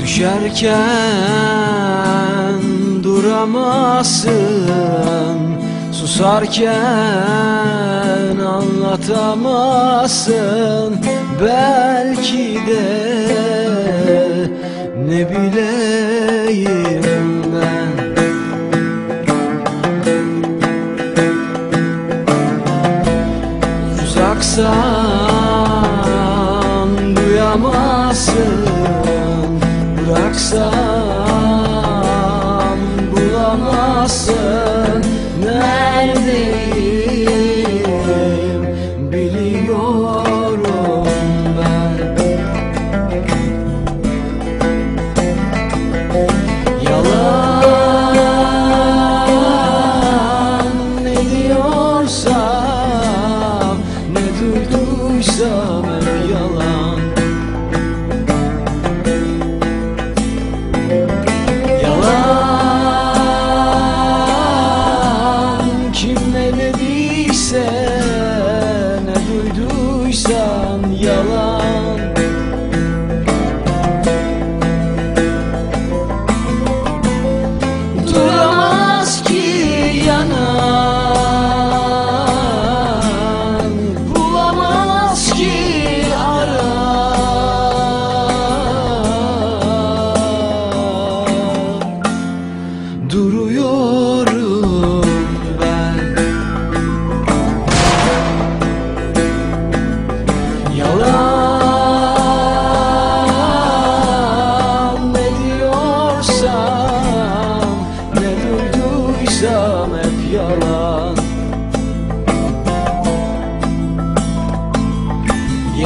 Düşerken duramazsın Susarken anlatamazsın. Belki de ne bileyim Duyamazsın Bıraksam bulamazsın. Neredeyim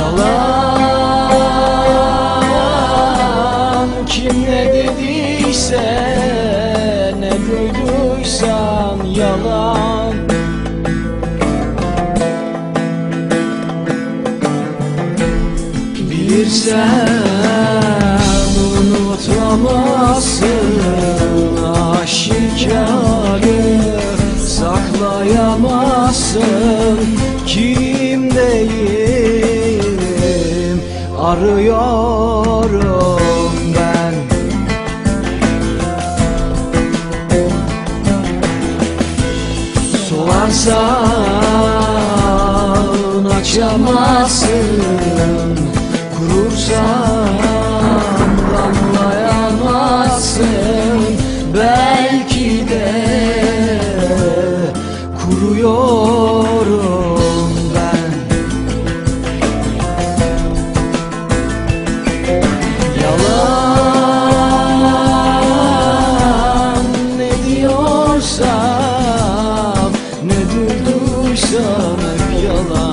Yalan kim ne dediyse Ne duyduysan yalan. Bilirsen unutamazsın Aşikarı saklayamazsın Kimdeyim arıyorum ben. Solarsan açamazsın. Kurursan damlayamazsın Belki de kuruyorum duyduysam hep yalan